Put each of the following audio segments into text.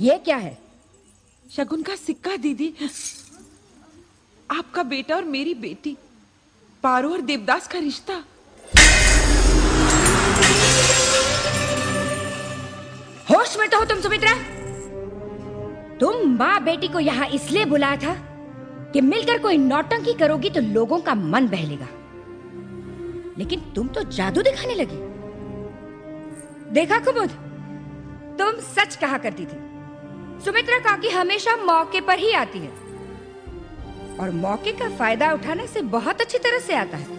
ये क्या है? शगुन का सिक्का दीदी। आपका बेटा और मेरी बेटी पारो और देवदास का रिश्ता। होश में तो हो तुम सुमित्रा। तुम माँ बेटी को यहाँ इसलिए बुलाया था कि मिलकर कोई नौटंकी करोगी तो लोगों का मन बहलेगा। लेकिन तुम तो जादू दिखाने लगी। देखा कुमुद तुम सच कहा करती थी। सुमित्रा काकी हमेशा मौके पर ही आती है। और मौके का फ़ायदा उठाने से बहुत अच्छी तरह से आता है।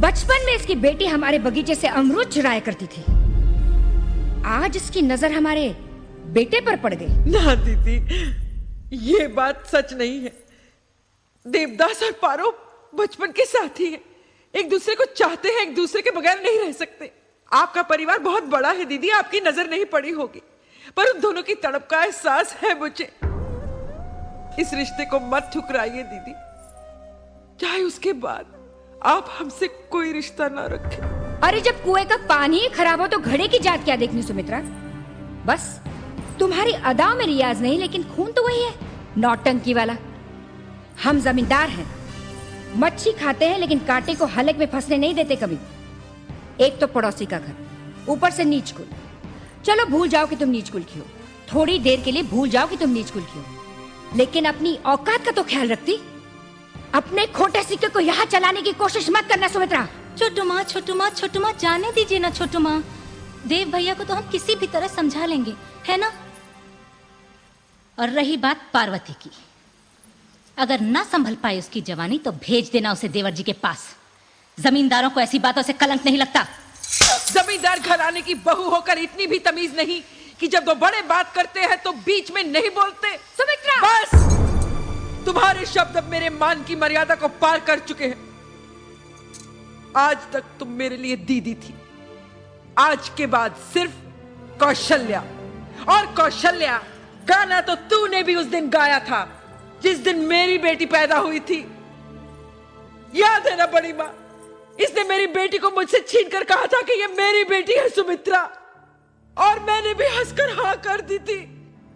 बचपन में इसकी बेटी हमारे बगीचे से अमरूद चुराया करती थी। आज इसकी नज़र हमारे बेटे पर पड़ गई। ना, दीदी, ये बात सच नहीं है। देवदास और पारो बचपन के साथी हैं। एक दूसरे को चाहते हैं, एक दूसरे के बगैर नहीं रह सकते। आपका परिवार बहुत बड़ा है, दीदी, आपकी नज़र नहीं पड़ी होगी। पर उन दोनों की तड़प का एहसास है मुझे। इस रिश्ते को मत ठुकराइए, दीदी। चाहे उसके बाद आप हमसे कोई रिश्ता ना रखें। अरे, जब कुएँ का पानी ही खराब हो तो घड़े की जात क्या देखनी, सुमित्रा? बस, तुम्हारी अदाओं में रियाज नहीं, लेकिन खून तो वही है नौटंकी वाला। हम जमींदार हैं। मच्छी खाते हैं, लेकिन कांटे को हलक में फंसने नहीं देते कभी। एक तो पड़ोसी का घर, ऊपर से नीच कुल। चलो भूल जाओ कि तुम नीच कुल की हो। थोड़ी देर के लिए भूल जाओ कि तुम नीच कुल की हो। लेकिन अपनी औकात का तो ख्याल रखती। अपने खोटे सिक्के को यहाँ चलाने की कोशिश मत करना, सुमित्रा। छोटू माँ छोटू माँ छोटू माँ, जाने दीजिए ना छोटू माँ। देव भैया को तो हम किसी भी तरह समझा लेंगे, है ना? और रही बात पार्वती की। अगर ना संभल पाए उसकी जवानी तो भेज देना उसे देवर जी के पास। जमींदारों को ऐसी बातों से कलंक नहीं लगता। जमींदार घराने की बहू होकर इतनी भी तमीज नहीं कि जब दो बड़े बात करते हैं तो बीच में नहीं बोलते। सुमित्रा! बस! तुम्हारे शब्द अब मेरे मान की मर्यादा को पार कर चुके हैं। आज तक तुम मेरे लिए दीदी थी। आज के बाद सिर्फ़ कौशल्या। और कौशल्या गाना तो तूने भी उस दिन गाया था जिस दिन मेरी बेटी पैदा हुई थी। याद है ना बड़ी माँ? इसने मेरी बेटी को मुझसे छीन कर कहा था कि ये मेरी बेटी है, सुमित्रा। और मैंने भी हंसकर हाँ कर दी थी।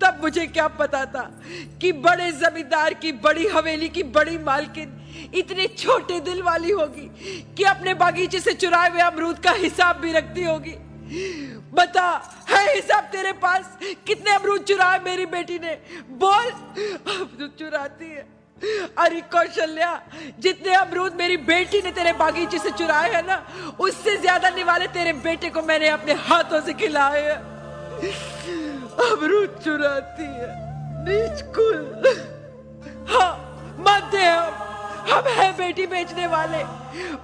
तब मुझे क्या पता था कि बड़े जमींदार की, बड़ी हवेली की, बड़ी मालकिन इतने छोटे दिल वाली होगी कि अपने बागीचे से चुराए हुए अमरूद का हिसाब भी रखती होगी। बता, है हिसाब तेरे पास? कितने अमरूद चुराए मेरी बेटी ने? बोल अमरूद चुराती है। अरे कौशल्या, जितने अमरूद मेरी बेटी ने तेरे बागीचे से चुराए हैं ना, उससे ज़्यादा निवाले तेरे बेटे को मैंने अपने हाथों से खिलाए हैं। अमरूद चुराती है, नीच कुल। हाँ मानते हैं हम हम हैं बेटी बेचने वाले,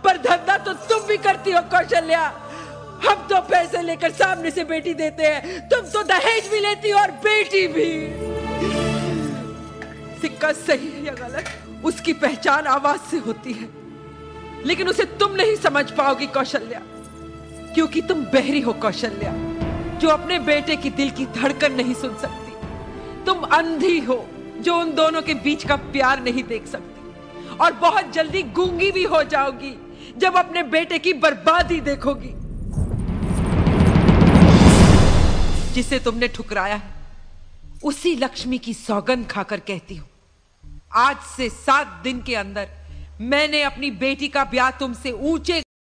पर धंधा तो तुम भी करती हो कौशल्या। हम तो पैसे लेकर सामने से बेटी देते हैं, तुम तो दहेज भी लेती हो और बेटी भी। सिक्का सही है या गलत, उसकी पहचान आवाज़ से होती है। लेकिन उसे तुम नहीं समझ पाओगी, कौशल्या, क्योंकि तुम बहरी हो, कौशल्या, जो अपने बेटे की दिल की धड़कन नहीं सुन सकती। तुम अंधी हो, जो उन दोनों के बीच का प्यार नहीं देख सकती। और बहुत जल्दी गूँगी भी हो जाओगी, जब अपने बेटे की बर्बादी देखोगी। जिसे तुमने ठुकराया है, उसी लक्ष्मी की सौगंध खाकर कहती हूँ। आज से सात दिन के अंदर मैंने अपनी बेटी का ब्याह तुमसे ऊँचे